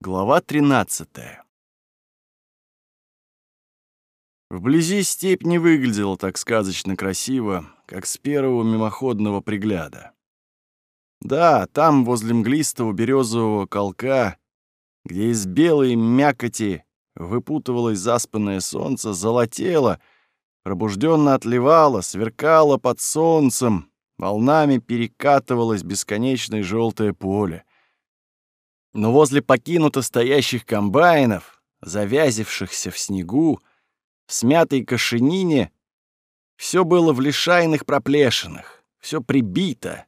Глава 13 Вблизи степь не выглядела так сказочно красиво, как с первого мимоходного пригляда. Да, там, возле мглистого березового колка, где из белой мякоти выпутывалось заспанное солнце, золотело, пробужденно отливало, сверкало под солнцем, волнами перекатывалось бесконечное желтое поле. Но возле покинуто стоящих комбайнов, завязившихся в снегу, в смятой кошенине, все было в лишайных проплешинах, все прибито,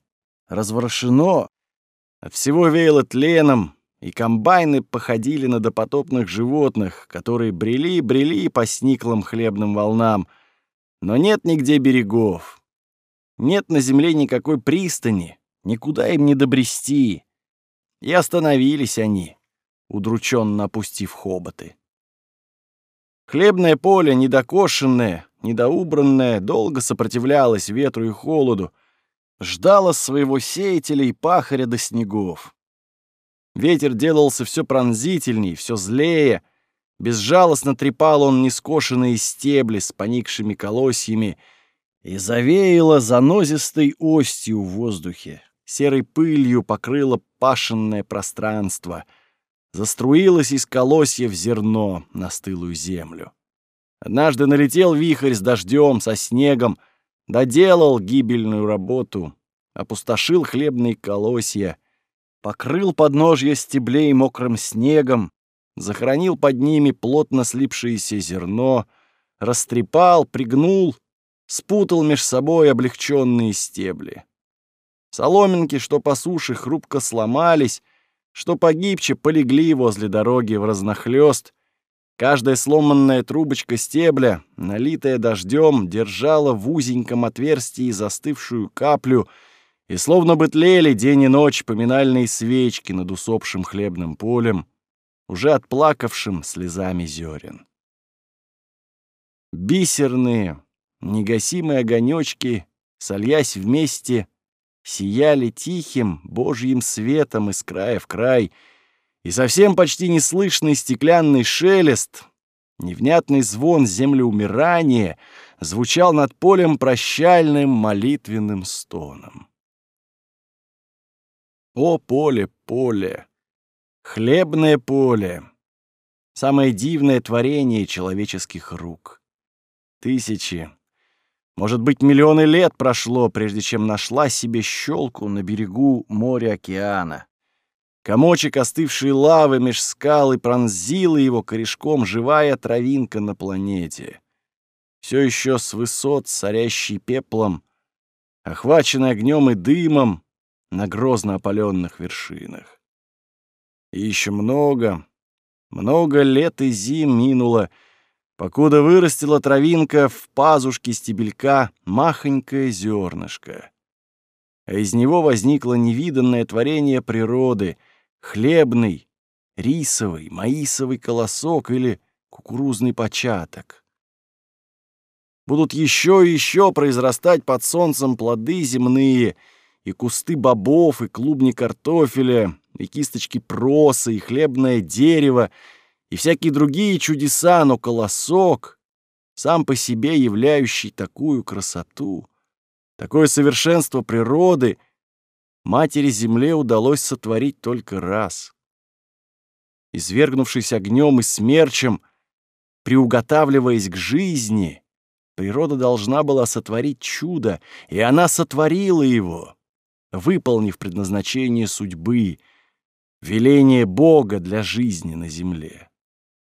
разворошено, от всего веяло тленом, и комбайны походили на допотопных животных, которые брели-брели по сниклым хлебным волнам, но нет нигде берегов. Нет на земле никакой пристани, никуда им не добрести. И остановились они, удрученно опустив хоботы. Хлебное поле, недокошенное, недоубранное, долго сопротивлялось ветру и холоду, ждало своего сеятеля и пахаря до снегов. Ветер делался все пронзительней, все злее, безжалостно трепал он нескошенные стебли с поникшими колосьями и завеяло занозистой остью в воздухе серой пылью покрыло пашенное пространство, заструилось из колосьев зерно на стылую землю. Однажды налетел вихрь с дождем, со снегом, доделал гибельную работу, опустошил хлебные колосья, покрыл подножья стеблей мокрым снегом, захоронил под ними плотно слипшееся зерно, растрепал, пригнул, спутал меж собой облегченные стебли. Соломинки, что по суше хрупко сломались, что погибче полегли возле дороги в разнохлёст. Каждая сломанная трубочка стебля, налитая дождем, держала в узеньком отверстии застывшую каплю, и словно бы тлели день и ночь поминальные свечки над усопшим хлебным полем, уже отплакавшим слезами зерен. Бисерные, негасимые огонечки, сольясь вместе, сияли тихим божьим светом из края в край, и совсем почти неслышный стеклянный шелест, невнятный звон землеумирания звучал над полем прощальным молитвенным стоном. О, поле, поле! Хлебное поле! Самое дивное творение человеческих рук. Тысячи, может быть, миллионы лет прошло, прежде чем нашла себе щелку на берегу моря-океана. Комочек остывшей лавы меж скал и пронзила его корешком живая травинка на планете. Все еще с высот, сорящий пеплом, охваченный огнем и дымом на грозно опаленных вершинах. И еще много, много лет и зим минуло, покуда вырастила травинка в пазушке стебелька махонькое зернышко. А из него возникло невиданное творение природы — хлебный, рисовый, маисовый колосок или кукурузный початок. Будут еще и еще произрастать под солнцем плоды земные, и кусты бобов, и клубни картофеля, и кисточки проса, и хлебное дерево, и всякие другие чудеса, но колосок, сам по себе являющий такую красоту, такое совершенство природы, матери Земле удалось сотворить только раз. Извергнувшись огнем и смерчем, приуготавливаясь к жизни, природа должна была сотворить чудо, и она сотворила его, выполнив предназначение судьбы, веление Бога для жизни на земле.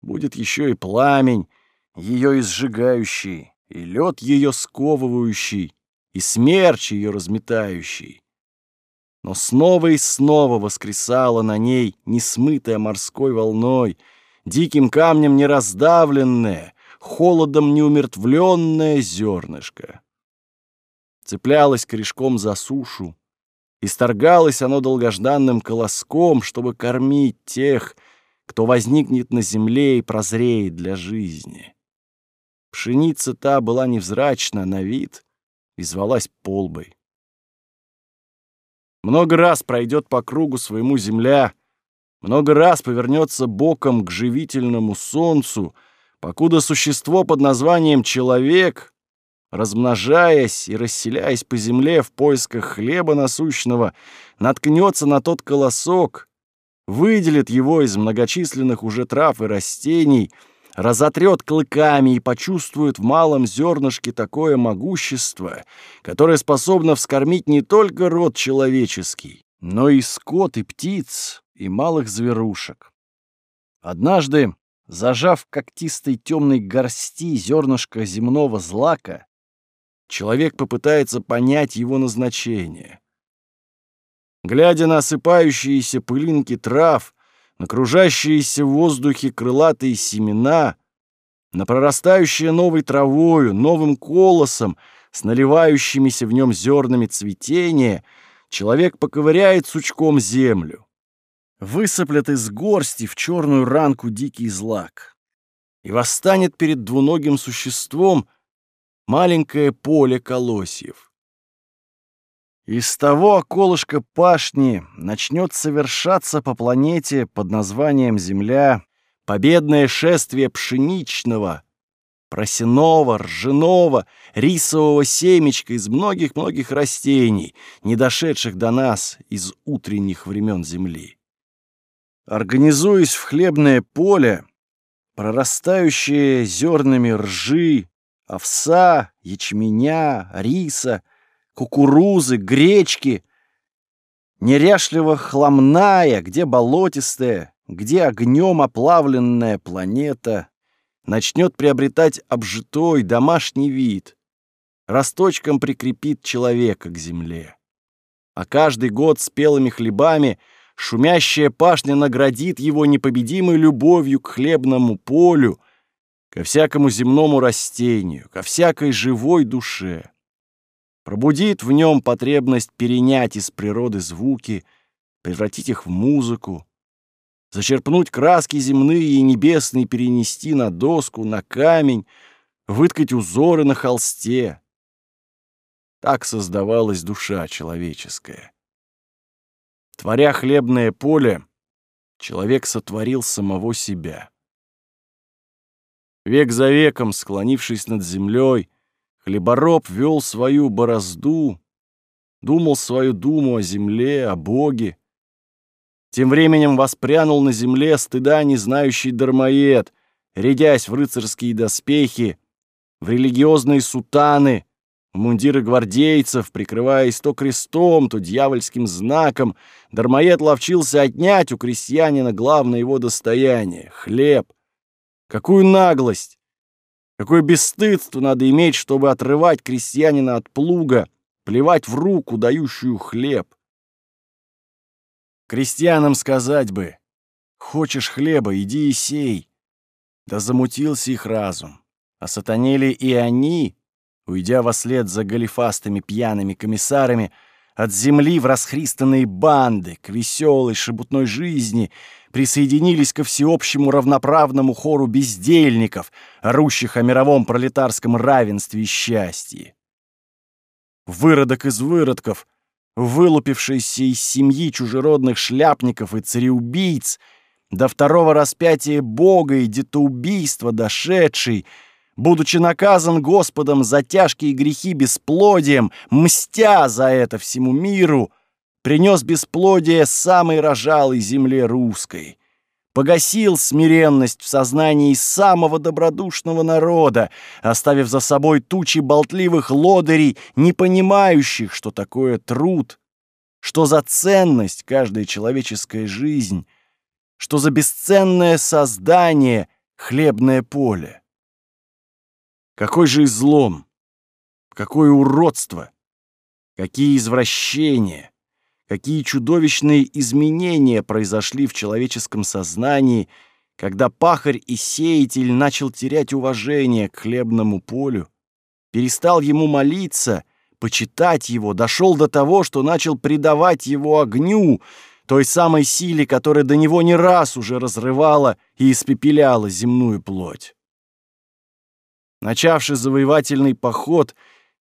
Будет еще и пламень, ее изжигающий, и лед ее сковывающий, и смерч ее разметающий. Но снова и снова воскресала на ней, несмытая морской волной, диким камнем не раздавленное, холодом неумертвленное зернышко. Цеплялось корешком за сушу, исторгалось оно долгожданным колоском, чтобы кормить тех, кто возникнет на земле и прозреет для жизни. Пшеница та была невзрачна на вид и звалась полбой. Много раз пройдет по кругу своему земля, много раз повернется боком к живительному солнцу, покуда существо под названием «человек», размножаясь и расселяясь по земле в поисках хлеба насущного, наткнется на тот колосок, выделит его из многочисленных уже трав и растений, разотрет клыками и почувствует в малом зернышке такое могущество, которое способно вскормить не только род человеческий, но и скот, и птиц, и малых зверушек. Однажды, зажав когтистой темной горсти зернышко земного злака, человек попытается понять его назначение. Глядя на осыпающиеся пылинки трав, на кружащиеся в воздухе крылатые семена, на прорастающее новой травою, новым колосом, с наливающимися в нем зернами цветения, человек поковыряет сучком землю. Высыплет из горсти в черную ранку дикий злак. И восстанет перед двуногим существом маленькое поле колосьев. Из того околышка пашни начнет совершаться по планете под названием Земля победное шествие пшеничного, просяного, ржаного, рисового семечка из многих-многих растений, не дошедших до нас из утренних времен Земли. Организуясь в хлебное поле, прорастающее зернами ржи, овса, ячменя, риса — кукурузы, гречки, неряшливо хламная, где болотистая, где огнем оплавленная планета начнет приобретать обжитой домашний вид, росточком прикрепит человека к земле. А каждый год спелыми хлебами шумящая пашня наградит его непобедимой любовью к хлебному полю, ко всякому земному растению, ко всякой живой душе пробудит в нем потребность перенять из природы звуки, превратить их в музыку, зачерпнуть краски земные и небесные перенести на доску, на камень, выткать узоры на холсте. Так создавалась душа человеческая. Творя хлебное поле, человек сотворил самого себя. Век за веком, склонившись над землей, Хлебороб вел свою борозду, думал свою думу о земле, о Боге. Тем временем воспрянул на земле стыда не знающий дармоед, рядясь в рыцарские доспехи, в религиозные сутаны, в мундиры гвардейцев, прикрываясь то крестом, то дьявольским знаком, дармоед ловчился отнять у крестьянина главное его достояние — хлеб. Какую наглость! Какое бесстыдство надо иметь, чтобы отрывать крестьянина от плуга, плевать в руку, дающую хлеб. Крестьянам сказать бы, хочешь хлеба, иди и сей. Да замутился их разум. А сатанели и они, уйдя во след за галифастыми пьяными комиссарами, от земли в расхристанные банды, к веселой шебутной жизни — присоединились ко всеобщему равноправному хору бездельников, орущих о мировом пролетарском равенстве и счастье. Выродок из выродков, вылупившийся из семьи чужеродных шляпников и цареубийц, до второго распятия Бога и детоубийства дошедший, будучи наказан Господом за тяжкие грехи бесплодием, мстя за это всему миру — принес бесплодие самой рожалой земле русской, погасил смиренность в сознании самого добродушного народа, оставив за собой тучи болтливых лодырей, не понимающих, что такое труд, что за ценность каждая человеческая жизнь, что за бесценное создание хлебное поле. Какой же излом, какое уродство, какие извращения! какие чудовищные изменения произошли в человеческом сознании, когда пахарь и сеятель начал терять уважение к хлебному полю, перестал ему молиться, почитать его, дошел до того, что начал предавать его огню, той самой силе, которая до него не раз уже разрывала и испепеляла земную плоть. Начавший завоевательный поход,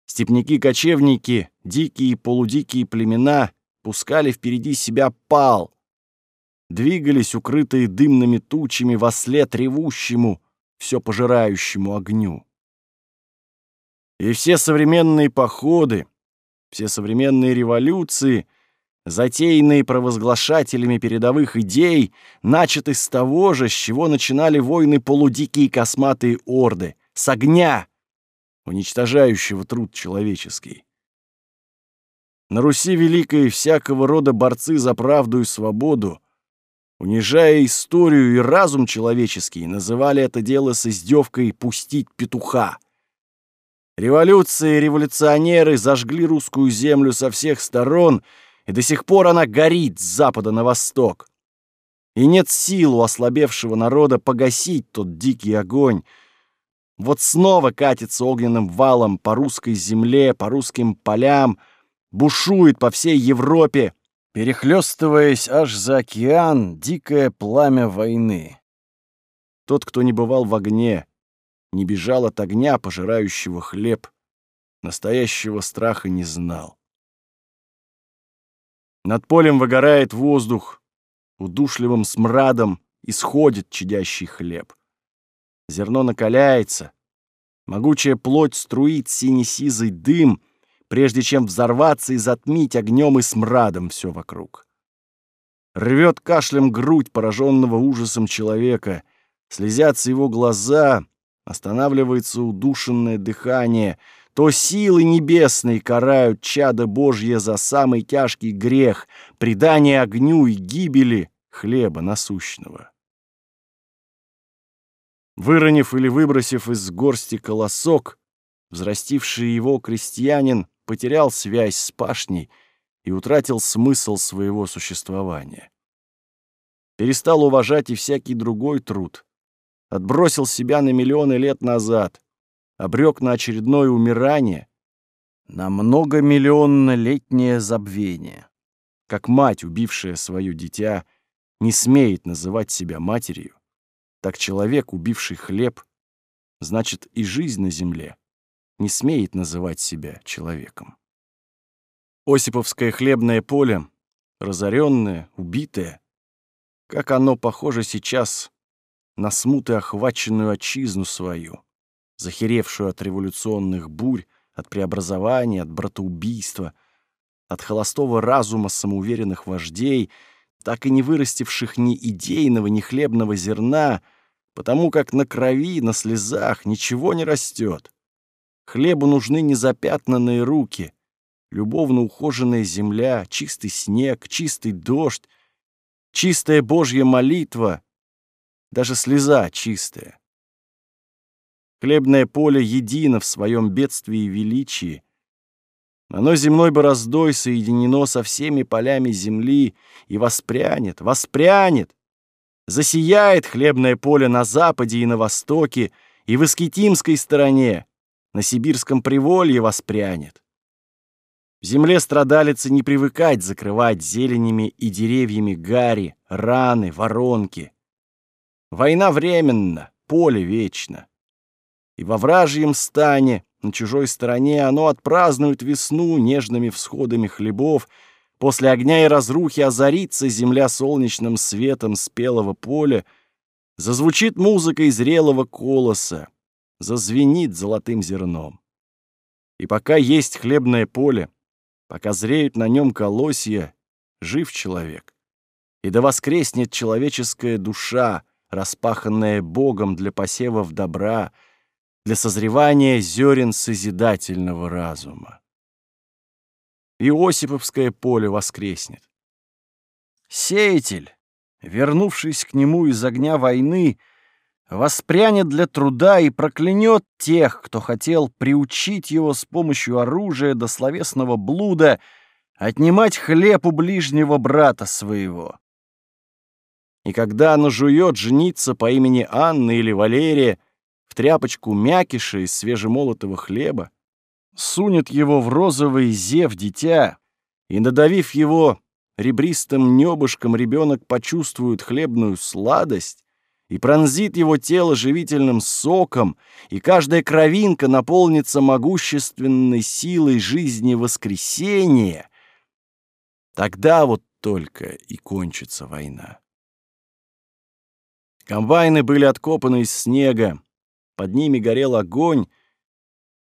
степняки-кочевники, дикие и полудикие племена — пускали впереди себя пал, двигались, укрытые дымными тучами, во след ревущему, все пожирающему огню. И все современные походы, все современные революции, затеянные провозглашателями передовых идей, начаты с того же, с чего начинали войны полудикие косматые орды, с огня, уничтожающего труд человеческий. На Руси Великой всякого рода борцы за правду и свободу, унижая историю и разум человеческий, называли это дело с издевкой «пустить петуха». Революции и революционеры зажгли русскую землю со всех сторон, и до сих пор она горит с запада на восток. И нет сил у ослабевшего народа погасить тот дикий огонь. Вот снова катится огненным валом по русской земле, по русским полям, бушует по всей Европе, перехлёстываясь аж за океан, дикое пламя войны. Тот, кто не бывал в огне, не бежал от огня, пожирающего хлеб, настоящего страха не знал. Над полем выгорает воздух, удушливым смрадом исходит чадящий хлеб. Зерно накаляется, могучая плоть струит сине-сизый дым, прежде чем взорваться и затмить огнем и смрадом все вокруг. Рвет кашлем грудь пораженного ужасом человека, слезятся его глаза, Останавливается удушенное дыхание. То силы небесные карают чадо Божье за самый тяжкий грех, предание огню и гибели хлеба насущного. Выронив или выбросив из горсти колосок, взрастивший его крестьянин потерял связь с пашней и утратил смысл своего существования. Перестал уважать и всякий другой труд, отбросил себя на миллионы лет назад, обрек на очередное умирание, на многомиллионнолетнее забвение. Как мать, убившая свое дитя, не смеет называть себя матерью, так человек, убивший хлеб, значит и жизнь на земле, не смеет называть себя человеком. Осиповское хлебное поле, разоренное, убитое, как оно похоже сейчас на смуты охваченную отчизну свою, захеревшую от революционных бурь, от преобразования, от братоубийства, от холостого разума самоуверенных вождей, так и не вырастивших ни идейного, ни хлебного зерна, потому как на крови, на слезах ничего не растет. Хлебу нужны незапятнанные руки, любовно ухоженная земля, чистый снег, чистый дождь, чистая Божья молитва, даже слеза чистая. Хлебное поле едино в своем бедствии и величии. Оно земной бороздой соединено со всеми полями земли и воспрянет, воспрянет. Засияет хлебное поле на западе и на востоке, и в Искитимской стороне, на Сибирском приволье воспрянет. В земле страдалицы не привыкать закрывать зеленями и деревьями гари, раны, воронки. Война временна, поле вечно. И во вражьем стане, на чужой стороне, оно отпразднует весну нежными всходами хлебов, после огня и разрухи озарится земля солнечным светом спелого поля, зазвучит музыкой зрелого колоса, зазвенит золотым зерном. И пока есть хлебное поле, пока зреют на нем колосья, жив человек. И да воскреснет человеческая душа, распаханное Богом для посевов добра, для созревания зерен созидательного разума. Иосиповское поле воскреснет. Сеятель, вернувшись к нему из огня войны, воспрянет для труда и проклянет тех, кто хотел приучить его с помощью оружия до словесного блуда отнимать хлеб у ближнего брата своего. И когда она жует жениться по имени Анна или Валерия в тряпочку мякиша из свежемолотого хлеба, сунет его в розовый зев дитя, и, надавив его ребристым небышком, ребенок почувствует хлебную сладость и пронзит его тело живительным соком, и каждая кровинка наполнится могущественной силой жизни воскресения, тогда вот только и кончится война. Комбайны были откопаны из снега, под ними горел огонь,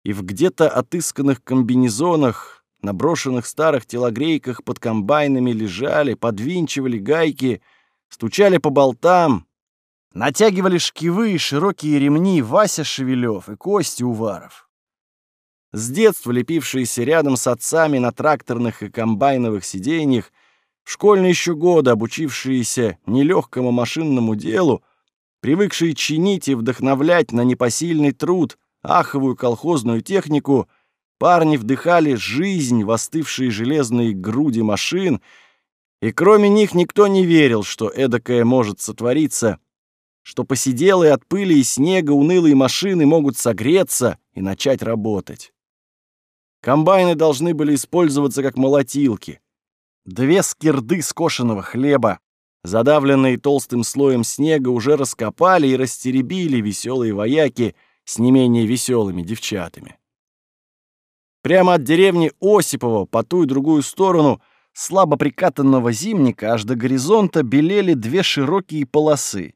и в где-то отысканных комбинезонах, наброшенных старых телогрейках под комбайнами лежали, подвинчивали гайки, стучали по болтам, натягивали шкивы и широкие ремни Вася Шевелев и Костя Уваров. С детства лепившиеся рядом с отцами на тракторных и комбайновых сиденьях, школьные еще годы обучившиеся нелегкому машинному делу, привыкшие чинить и вдохновлять на непосильный труд аховую колхозную технику, парни вдыхали жизнь в остывшие железные груди машин, и кроме них никто не верил, что эдакое может сотвориться, что посиделые от пыли и снега унылые машины могут согреться и начать работать. Комбайны должны были использоваться как молотилки. Две скирды скошенного хлеба, задавленные толстым слоем снега, уже раскопали и растеребили веселые вояки с не менее веселыми девчатами. Прямо от деревни Осипова по ту и другую сторону слабо прикатанного зимника аж до горизонта белели две широкие полосы.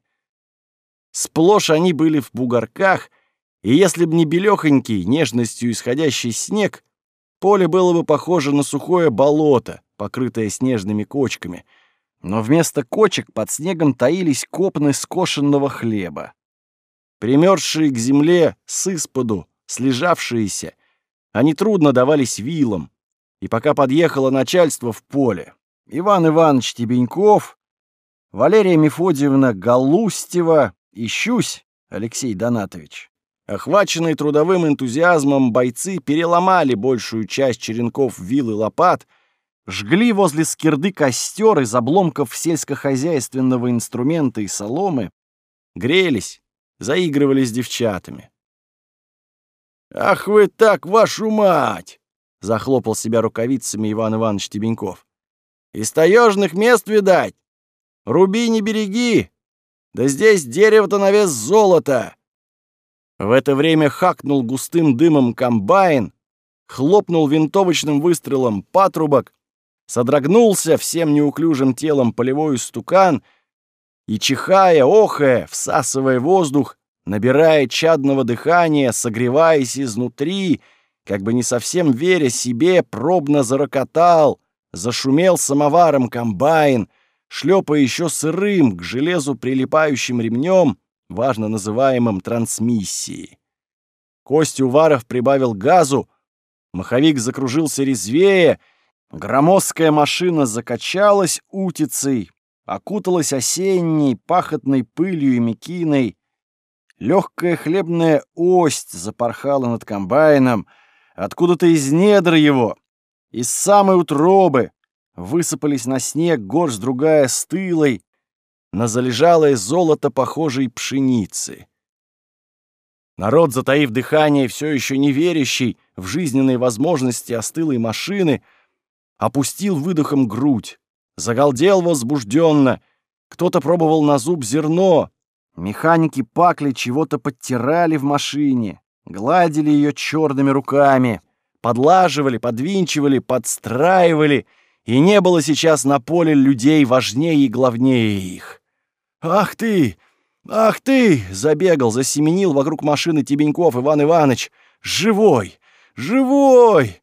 Сплошь они были в бугорках, и если б не белёхонький, нежностью исходящий снег, Поле было бы похоже на сухое болото, покрытое снежными кочками, но вместо кочек под снегом таились копны скошенного хлеба. Примерзшие к земле с исподу, слежавшиеся, они трудно давались вилам, и пока подъехало начальство в поле, Иван Иванович Тебеньков, Валерия Мефодьевна Галустева и Щусь Алексей Донатович Охваченные трудовым энтузиазмом бойцы переломали большую часть черенков вил и лопат, жгли возле скирды костер из обломков сельскохозяйственного инструмента и соломы, грелись, заигрывали с девчатами. «Ах вы так, вашу мать!» — захлопал себя рукавицами Иван Иванович Тебеньков. «Из таежных мест, видать? Руби не береги! Да здесь дерево-то на вес золота!» В это время хакнул густым дымом комбайн, хлопнул винтовочным выстрелом патрубок, содрогнулся всем неуклюжим телом полевой стукан и, чихая, охая, всасывая воздух, набирая чадного дыхания, согреваясь изнутри, как бы не совсем веря себе, пробно зарокотал, зашумел самоваром комбайн, шлепая еще сырым к железу прилипающим ремнем, важно называемым трансмиссией. Костя Уваров прибавил газу, маховик закружился резвее, громоздкая машина закачалась утицей, окуталась осенней пахотной пылью и мекиной, легкая хлебная ость запорхала над комбайном, откуда-то из недр его, из самой утробы, высыпались на снег горсть другая стылой, на залежалое золото похожей пшеницы. Народ, затаив дыхание, все еще не верящий в жизненные возможности остылой машины, опустил выдохом грудь, загалдел возбужденно, кто-то пробовал на зуб зерно, механики пакли чего-то подтирали в машине, гладили ее черными руками, подлаживали, подвинчивали, подстраивали — и не было сейчас на поле людей важнее и главнее их. «Ах ты! Ах ты!» — забегал, засеменил вокруг машины Тебеньков Иван Иванович. «Живой! Живой!»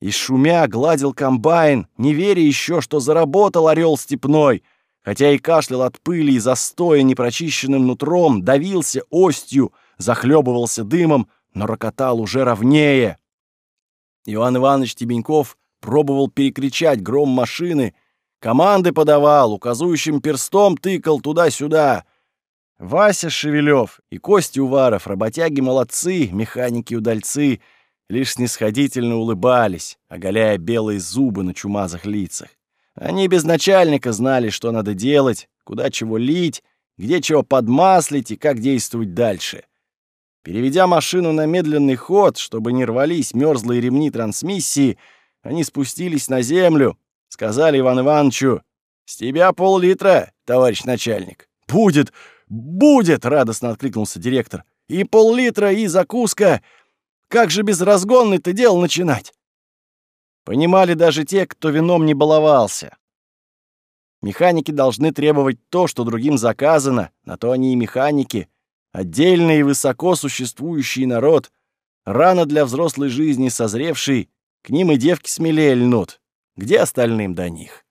И шумя гладил комбайн, не веря еще, что заработал орел степной, хотя и кашлял от пыли и застоя непрочищенным нутром, давился остью, захлебывался дымом, но рокотал уже ровнее. Иван Иванович Тебеньков пробовал перекричать гром машины, команды подавал, указующим перстом тыкал туда-сюда. Вася Шевелев и Костя Уваров, работяги молодцы, механики-удальцы, лишь снисходительно улыбались, оголяя белые зубы на чумазых лицах. Они без начальника знали, что надо делать, куда чего лить, где чего подмаслить и как действовать дальше. Переведя машину на медленный ход, чтобы не рвались мерзлые ремни трансмиссии, они спустились на землю, сказали Иван Ивановичу, «С тебя пол-литра, товарищ начальник». «Будет, будет!» — радостно откликнулся директор. «И пол-литра, и закуска. Как же без разгонной-то дело начинать?» Понимали даже те, кто вином не баловался. Механики должны требовать то, что другим заказано, на то они и механики. Отдельный и высоко существующий народ, рано для взрослой жизни созревший, к ним и девки смелее льнут. Где остальным до них?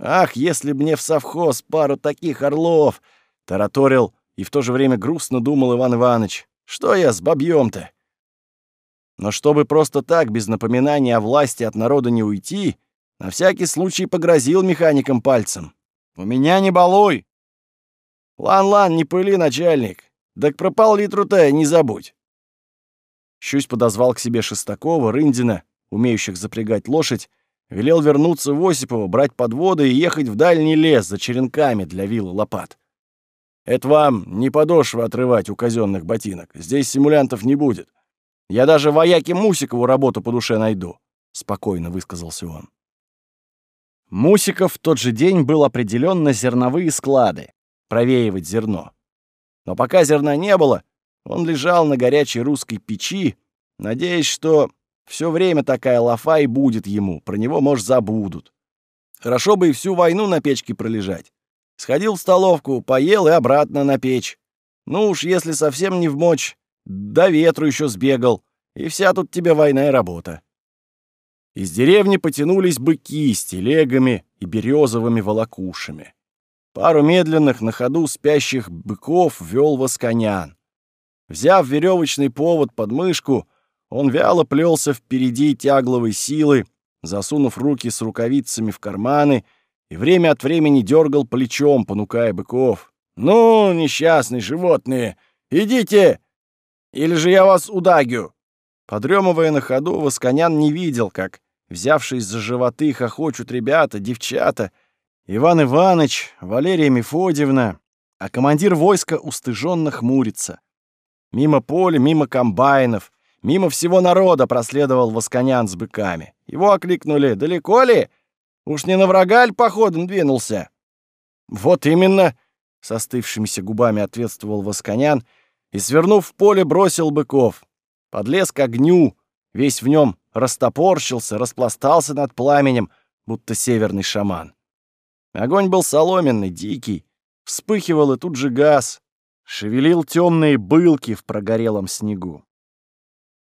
Ах, если б мне в совхоз пару таких орлов! Тараторил и в то же время грустно думал Иван Иванович. Что я с бабьем-то? Но чтобы просто так, без напоминания о власти от народа не уйти, на всякий случай погрозил механиком пальцем. «У меня не балуй!» «Лан-лан, не пыли, начальник! Так про поллитру-то, не забудь!» Щусь подозвал к себе Шестакова, Рындина, умеющих запрягать лошадь, велел вернуться в Осипово, брать подводы и ехать в дальний лес за черенками для вил и лопат. Это вам не подошвы отрывать у казенных ботинок. Здесь симулянтов не будет. Я даже вояке Мусикову работу по душе найду», — спокойно высказался он. Мусиков в тот же день был определен на зерновые склады, провеивать зерно. Но пока зерна не было, он лежал на горячей русской печи, надеясь, что все время такая лафа и будет ему, про него, может, забудут. Хорошо бы и всю войну на печке пролежать. Сходил в столовку, поел и обратно на печь. Ну уж, если совсем не в мочь, до ветру еще сбегал, и вся тут тебе война и работа. Из деревни потянулись быки с телегами и березовыми волокушами. Пару медленных на ходу спящих быков вел восконян. Взяв веревочный повод под мышку, он вяло плелся впереди тягловой силы, засунув руки с рукавицами в карманы — и время от времени дергал плечом, понукая быков. «Ну, несчастные животные, идите, или же я вас удагю!» Подремывая на ходу, Восконян не видел, как, взявшись за животы, хохочут ребята, девчата, Иван Иванович, Валерия Мефодьевна, а командир войска устыженно хмурится. Мимо поля, мимо комбайнов, мимо всего народа проследовал Восконян с быками. Его окликнули «Далеко ли?» Уж не на врага ль походом двинулся? Вот именно, с остывшимися губами ответствовал Восконян и, свернув в поле, бросил быков. Подлез к огню, весь в нем растопорщился, распластался над пламенем, будто северный шаман. Огонь был соломенный, дикий, вспыхивал и тут же газ, шевелил темные былки в прогорелом снегу.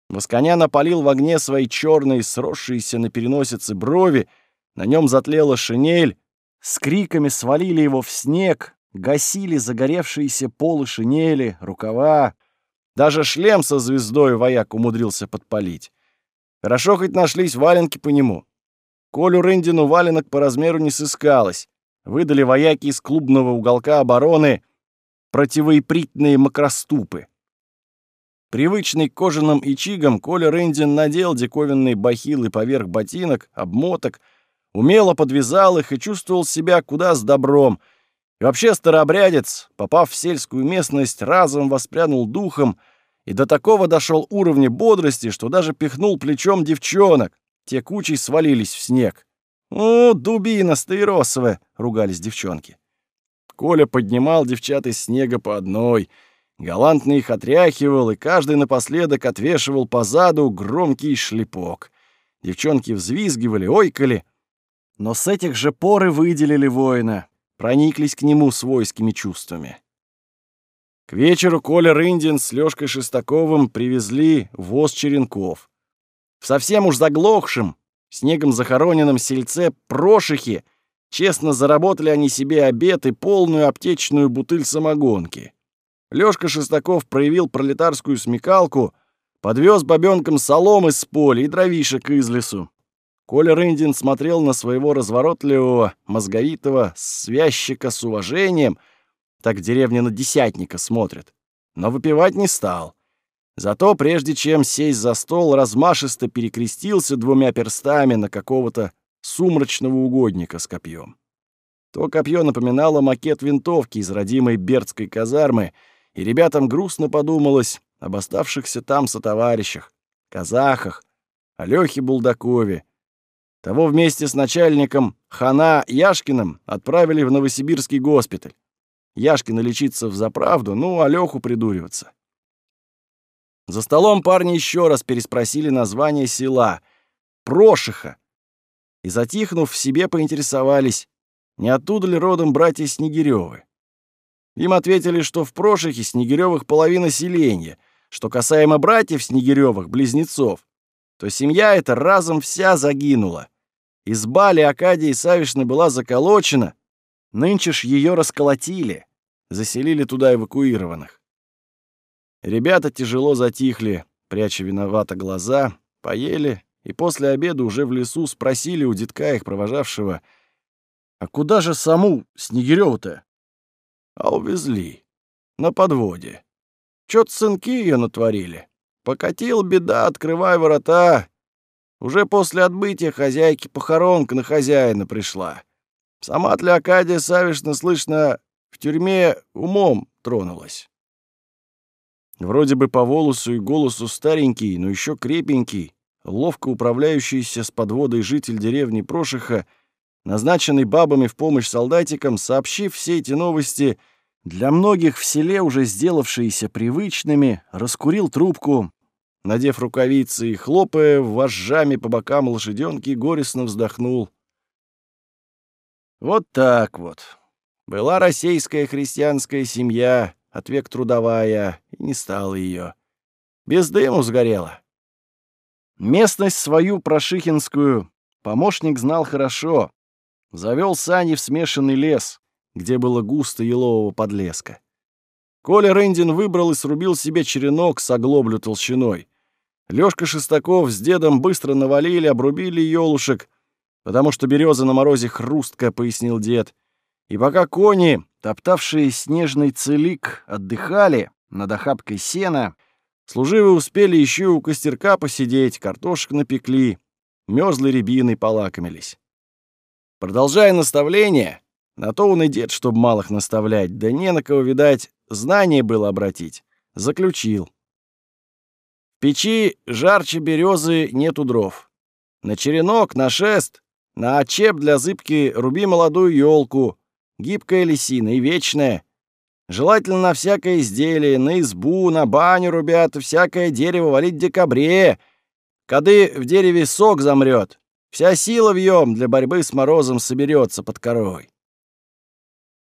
Восконян опалил в огне свои черные, сросшиеся на переносице брови, на нем затлела шинель, с криками свалили его в снег, гасили загоревшиеся полы шинели, рукава. Даже шлем со звездой вояк умудрился подпалить. Хорошо хоть нашлись валенки по нему. Колю Рындину валенок по размеру не сыскалось. Выдали вояки из клубного уголка обороны противоипритные макроступы. Привычный к кожаным ичигам, Коля Рындин надел диковинные бахилы поверх ботинок, обмоток — умело подвязал их и чувствовал себя куда с добром. И вообще старообрядец, попав в сельскую местность, разом воспрянул духом и до такого дошел уровня бодрости, что даже пихнул плечом девчонок. Те кучей свалились в снег. «О, дубина стаиросовая!» — ругались девчонки. Коля поднимал девчат из снега по одной, галантно их отряхивал, и каждый напоследок отвешивал позаду громкий шлепок. Девчонки взвизгивали, ойкали, но с этих же пор и выделили воина, прониклись к нему свойскими чувствами. К вечеру Коля Рындин с Лёшкой Шестаковым привезли воз черенков. В совсем уж заглохшем, снегом захороненном сельце Прошихи честно заработали они себе обед и полную аптечную бутыль самогонки. Лёшка Шестаков проявил пролетарскую смекалку, подвез бабёнкам соломы с поля и дровишек из лесу. Коля Рындин смотрел на своего разворотливого, мозговитого связчика с уважением, так деревня на десятника смотрит, но выпивать не стал. Зато прежде чем сесть за стол, размашисто перекрестился двумя перстами на какого-то сумрачного угодника с копьем. То копье напоминало макет винтовки из родимой Бердской казармы, и ребятам грустно подумалось об оставшихся там сотоварищах, казахах, Алёхе Булдакове, того вместе с начальником Хана Яшкиным отправили в Новосибирский госпиталь. Яшкина лечиться в заправду, ну, а Лёху придуриваться. За столом парни еще раз переспросили название села — Прошиха. И, затихнув, в себе поинтересовались, не оттуда ли родом братья Снегирёвы. Им ответили, что в Прошихе Снегирёвых половина селения, что касаемо братьев Снегирёвых, близнецов, то семья эта разом вся загинула. Изба Акадии Савишны была заколочена, нынче ж ее расколотили, заселили туда эвакуированных. Ребята тяжело затихли, пряча виновато глаза, поели и после обеда уже в лесу спросили у детка их провожавшего, «А куда же саму Снегирёву-то?» «А увезли. На подводе. Чё-то сынки ее натворили. Покатил беда, открывай ворота. Уже после отбытия хозяйки похоронка на хозяина пришла. Сама Тлеокадия Савишна, слышно, в тюрьме умом тронулась. Вроде бы по волосу и голосу старенький, но еще крепенький, ловко управляющийся с подводой житель деревни Прошиха, назначенный бабами в помощь солдатикам, сообщив все эти новости, для многих в селе, уже сделавшиеся привычными, раскурил трубку, надев рукавицы и, хлопая вожжами по бокам лошаденки, горестно вздохнул. Вот так вот. Была российская христианская семья, от век трудовая, и не стало ее. Без дыму сгорела. Местность свою прошихинскую помощник знал хорошо. Завел сани в смешанный лес, где было густо елового подлеска. Коля Рындин выбрал и срубил себе черенок с оглоблю толщиной. Лёшка Шестаков с дедом быстро навалили, обрубили елушек, потому что береза на морозе хрустко, пояснил дед. И пока кони, топтавшие снежный целик, отдыхали над охапкой сена, служивые успели еще у костерка посидеть, картошек напекли, мерзлой рябиной полакомились. Продолжая наставление, на то он и дед, чтоб малых наставлять, да не на кого, видать, знание было обратить, заключил. В печи жарче березы нету дров. На черенок, на шест, на очеп для зыбки руби молодую елку, гибкая лисина и вечная. Желательно на всякое изделие, на избу, на баню рубят, всякое дерево валить в декабре. Кады в дереве сок замрет. Вся сила вьем для борьбы с морозом соберется под корой.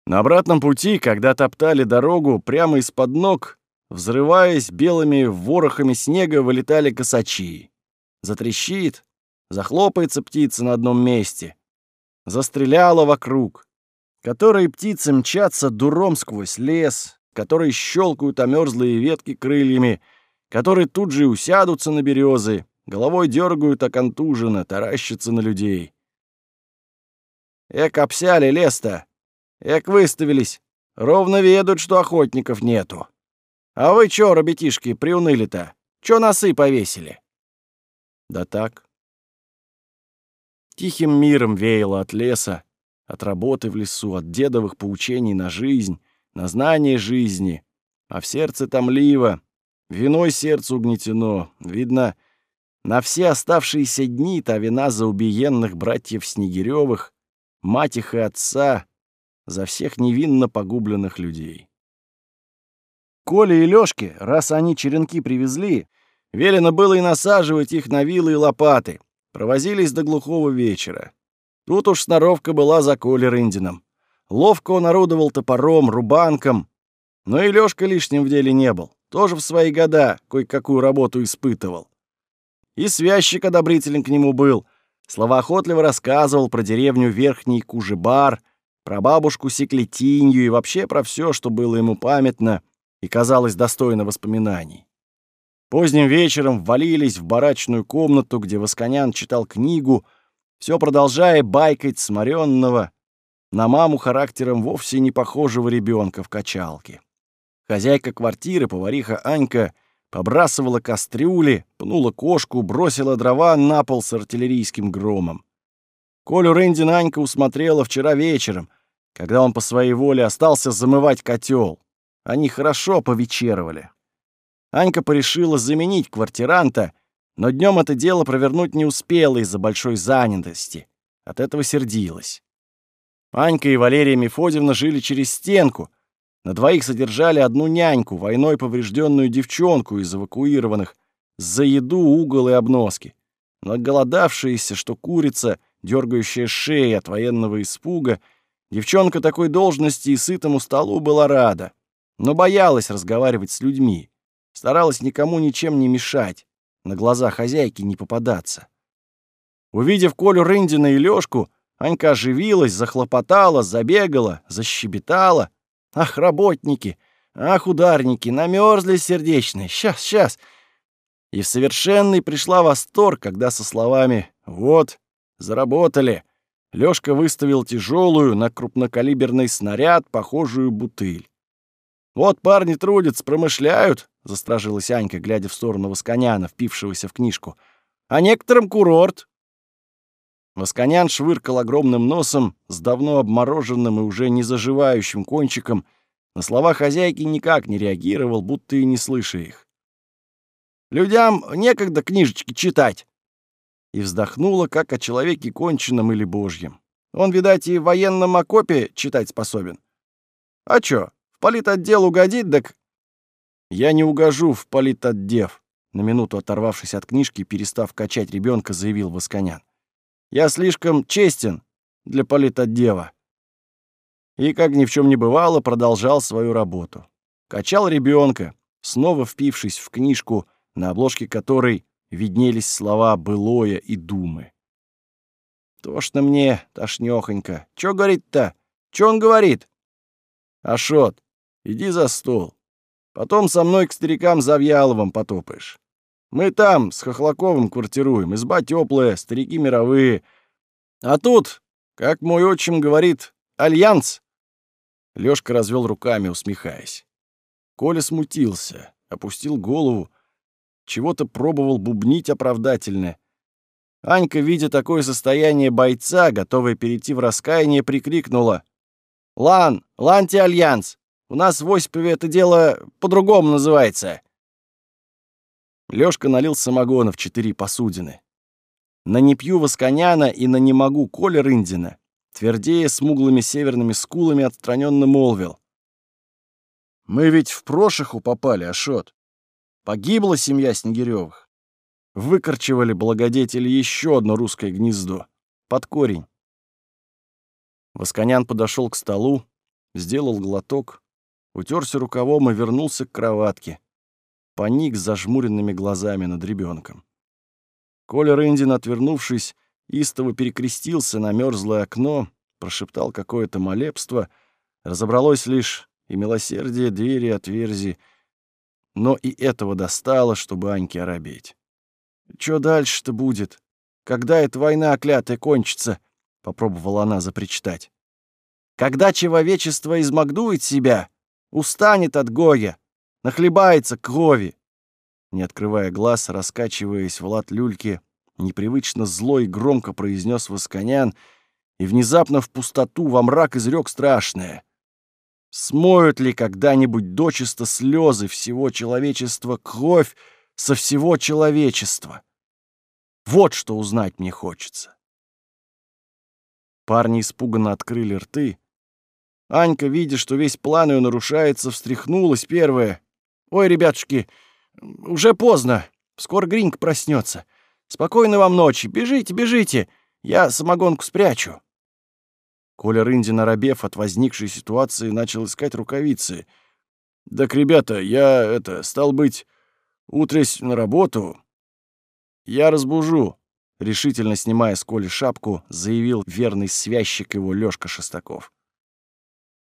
На обратном пути, когда топтали дорогу прямо из-под ног, взрываясь белыми ворохами снега, вылетали косачи. Затрещит, захлопается птица на одном месте. Застреляла вокруг которые птицы мчатся дуром сквозь лес, которые щелкают омерзлые ветки крыльями, которые тут же усядутся на березы, головой дергают оконтуженно, таращатся на людей. Эк, обсяли лес-то! Эк, выставились! Ровно ведут, что охотников нету. А вы чё, ребятишки, приуныли-то? Чё носы повесили? Да так. Тихим миром веяло от леса, от работы в лесу, от дедовых поучений на жизнь, на знание жизни. А в сердце томливо, виной сердце угнетено. Видно, на все оставшиеся дни та вина за убиенных братьев Снегирёвых, мать их и отца, за всех невинно погубленных людей. Коле и Лёшке, раз они черенки привезли, велено было и насаживать их на вилы и лопаты. Провозились до глухого вечера. Тут уж сноровка была за Колей Рындином. Ловко он орудовал топором, рубанком. Но и Лёшка лишним в деле не был. Тоже в свои года кое-какую работу испытывал. И связчик одобрителен к нему был. Словоохотливо рассказывал про деревню Верхний Кужебар, про бабушку Секлетинью и вообще про все, что было ему памятно и казалось достойно воспоминаний. Поздним вечером ввалились в барачную комнату, где Восконян читал книгу — все продолжая байкать сморенного, на маму характером вовсе не похожего ребенка в качалке. Хозяйка квартиры, повариха Анька, побрасывала кастрюли, пнула кошку, бросила дрова на пол с артиллерийским громом. Колю Рендин Анька усмотрела вчера вечером, когда он по своей воле остался замывать котел. Они хорошо повечеровали. Анька порешила заменить квартиранта — но днем это дело провернуть не успела из-за большой занятости. От этого сердилась. Анька и Валерия Мефодьевна жили через стенку. На двоих содержали одну няньку, войной поврежденную девчонку из эвакуированных, за еду, угол и обноски. Но голодавшаяся, что курица, дергающая шеи от военного испуга, Девчонка такой должности и сытому столу была рада, но боялась разговаривать с людьми, старалась никому ничем не мешать, на глаза хозяйки не попадаться. Увидев Колю Рындина и Лёшку, Анька оживилась, захлопотала, забегала, защебетала. Ах, работники! Ах, ударники! Намёрзли сердечные! Сейчас, сейчас! И в совершенный пришла восторг, когда со словами «Вот, заработали!» Лёшка выставил тяжелую на крупнокалиберный снаряд, похожую бутыль. «Вот парни трудятся, промышляют», — застражилась Анька, глядя в сторону Восконяна, впившегося в книжку. «А некоторым курорт». Восконян швыркал огромным носом с давно обмороженным и уже не заживающим кончиком, на слова хозяйки никак не реагировал, будто и не слыша их. «Людям некогда книжечки читать!» И вздохнула, как о человеке конченном или божьем. Он, видать, и в военном окопе читать способен. «А чё, политотдел угодит, так...» «Я не угожу в политотдев», — на минуту оторвавшись от книжки, перестав качать ребенка, заявил Восконян. «Я слишком честен для политотдева». И, как ни в чем не бывало, продолжал свою работу. Качал ребенка, снова впившись в книжку, на обложке которой виднелись слова «былое» и «думы». «Тошно мне, тошнёхонько. Чё говорит-то? Чё он говорит?» «Ашот, Иди за стол. Потом со мной к старикам Завьяловым потопаешь. Мы там с Хохлаковым квартируем, изба теплая, старики мировые. А тут, как мой отчим говорит, альянс. Лёшка развел руками, усмехаясь. Коля смутился, опустил голову, чего-то пробовал бубнить оправдательно. Анька, видя такое состояние бойца, готовая перейти в раскаяние, прикрикнула. «Лан! Ланти-альянс! У нас в Осипове это дело по-другому называется». Лёшка налил самогона в четыре посудины. На «не пью Восконяна» и на «не могу» Коля Рындина, твердее смуглыми северными скулами отстраненно молвил. «Мы ведь в прошиху попали, Ашот. Погибла семья Снегирёвых. Выкорчевали благодетели еще одно русское гнездо. Под корень». Восконян подошел к столу, сделал глоток, утерся рукавом и вернулся к кроватке. Паник с зажмуренными глазами над ребенком. Коля Рындин, отвернувшись, истово перекрестился на мерзлое окно, прошептал какое-то молебство, разобралось лишь и милосердие двери отверзи, но и этого достало, чтобы Аньке оробеть. «Чё дальше-то будет? Когда эта война клятая кончится?» — попробовала она запричитать. «Когда человечество измагдует себя, Устанет от горя, нахлебается крови. Не открывая глаз, раскачиваясь в лад люльки, непривычно зло и громко произнес Восконян, и внезапно в пустоту во мрак изрек страшное. Смоют ли когда-нибудь дочисто слезы всего человечества кровь со всего человечества? Вот что узнать мне хочется. Парни испуганно открыли рты, Анька, видя, что весь план ее нарушается, встряхнулась первая. «Ой, ребятушки, уже поздно. Скоро Гринька проснется. Спокойной вам ночи. Бежите, бежите. Я самогонку спрячу». Коля Рындин, оробев от возникшей ситуации, начал искать рукавицы. «Так, ребята, я, это, стал быть, утрясь на работу. Я разбужу», — решительно снимая с Коли шапку, заявил верный связчик его Лёшка Шестаков.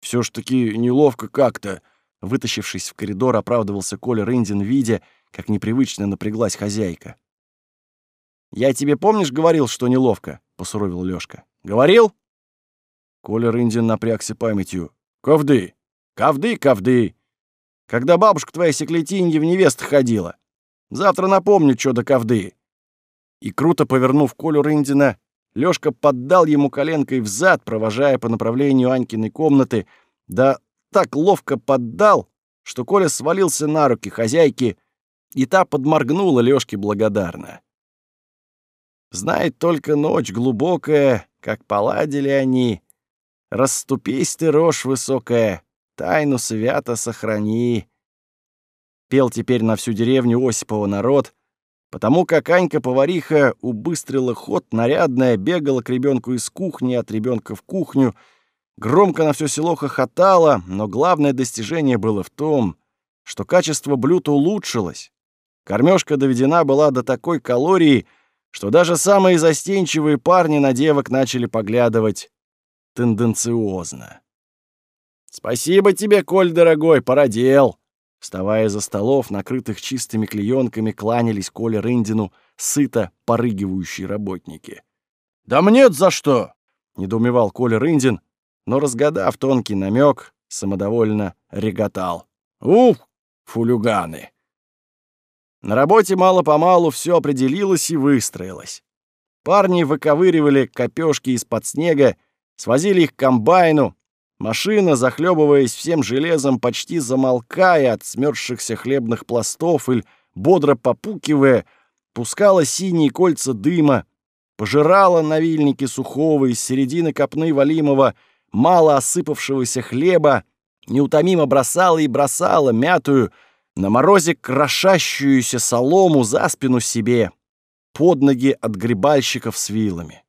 Все ж таки неловко как-то. Вытащившись в коридор, оправдывался Коля Рындин, видя, как непривычно напряглась хозяйка. «Я тебе, помнишь, говорил, что неловко?» — посуровил Лёшка. «Говорил?» Коля Рындин напрягся памятью. «Ковды! Ковды, ковды! Когда бабушка твоя Секлетинья в невест ходила. Завтра напомню, что до ковды!» И круто повернув Колю Рындина, Лёшка поддал ему коленкой в зад, провожая по направлению Анькиной комнаты, да так ловко поддал, что Коля свалился на руки хозяйки, и та подморгнула Лёшке благодарно. Знает только ночь глубокая, как поладили они. Расступись ты, рожь высокая, тайну свято сохрани. Пел теперь на всю деревню Осипова народ — Потому как Анька-повариха убыстрила ход, нарядная, бегала к ребенку из кухни, от ребенка в кухню, громко на все село хохотала, но главное достижение было в том, что качество блюд улучшилось. Кормежка доведена была до такой калории, что даже самые застенчивые парни на девок начали поглядывать тенденциозно. «Спасибо тебе, Коль, дорогой, породел!» Вставая за столов, накрытых чистыми клеенками, кланялись Коле Рындину сыто порыгивающие работники. «Да мне за что!» — недоумевал Коля Рындин, но, разгадав тонкий намек, самодовольно реготал. «Ух, фулюганы!» На работе мало-помалу все определилось и выстроилось. Парни выковыривали копёшки из-под снега, свозили их к комбайну. Машина, захлебываясь всем железом, почти замолкая от смерзшихся хлебных пластов или бодро попукивая, пускала синие кольца дыма, пожирала навильники сухого из середины копны валимого, мало осыпавшегося хлеба, неутомимо бросала и бросала мятую, на морозе крошащуюся солому за спину себе, под ноги от грибальщиков с вилами.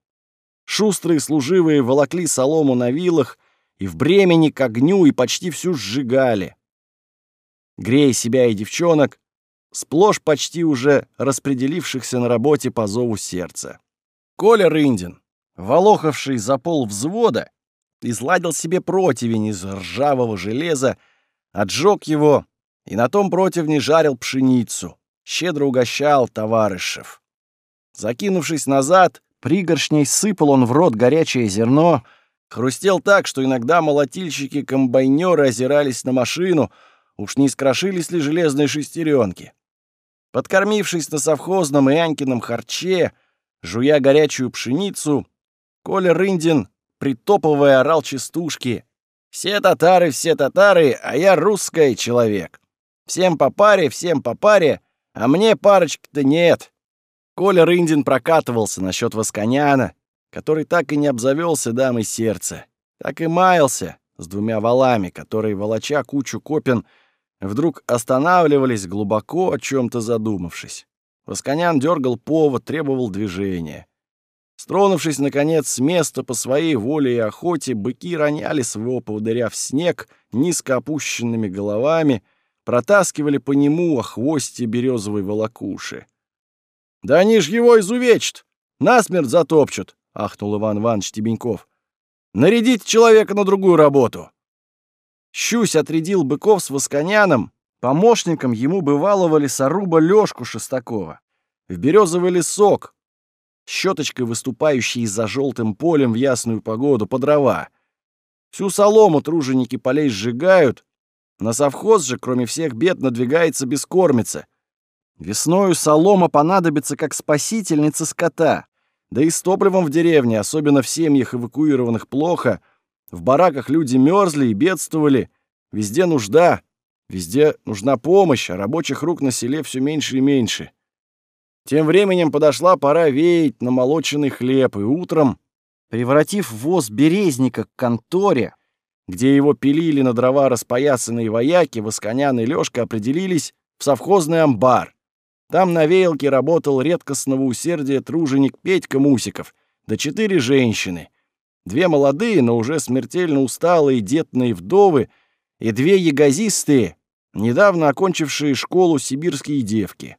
Шустрые служивые волокли солому на вилах и в бремени к огню и почти всю сжигали. Грея себя и девчонок, сплошь почти уже распределившихся на работе по зову сердца. Коля Рындин, волохавший за пол взвода, изладил себе противень из ржавого железа, отжег его и на том противне жарил пшеницу, щедро угощал товарищев. Закинувшись назад, пригоршней сыпал он в рот горячее зерно, хрустел так, что иногда молотильщики-комбайнеры озирались на машину, уж не скрошились ли железные шестеренки. Подкормившись на совхозном и Анькином харче, жуя горячую пшеницу, Коля Рындин, притопывая, орал частушки. «Все татары, все татары, а я русский человек. Всем по паре, всем по паре, а мне парочки-то нет. Коля Рындин прокатывался насчет Восконяна, который так и не обзавелся дамой сердца, так и маялся с двумя валами, которые, волоча кучу копен, вдруг останавливались, глубоко о чем-то задумавшись. Восконян дергал повод, требовал движения. Стронувшись, наконец, с места по своей воле и охоте, быки роняли своего поводыря в снег низко опущенными головами, протаскивали по нему о хвосте березовой волокуши. «Да они ж его изувечат! Насмерть затопчут!» — ахнул Иван Иванович Тебеньков. «Нарядите человека на другую работу!» Щусь отрядил быков с Восконяном, помощником ему бывалого лесоруба Лёшку Шестакова, в березовый лесок, щеточкой выступающей за желтым полем в ясную погоду по дрова. Всю солому труженики полей сжигают, на совхоз же, кроме всех бед, надвигается бескормица. Весною солома понадобится как спасительница скота. Да и с топливом в деревне, особенно в семьях эвакуированных плохо. В бараках люди мерзли и бедствовали. Везде нужда. Везде нужна помощь, а рабочих рук на селе все меньше и меньше. Тем временем подошла пора веять намолоченный хлеб, и утром, превратив воз березника к конторе, где его пилили на дрова распоясанные вояки, Восконян и Лёшка определились в совхозный амбар. Там на веялке работал редкостного усердия труженик Петька Мусиков, да четыре женщины. Две молодые, но уже смертельно усталые детные вдовы и две ягозистые, недавно окончившие школу сибирские девки.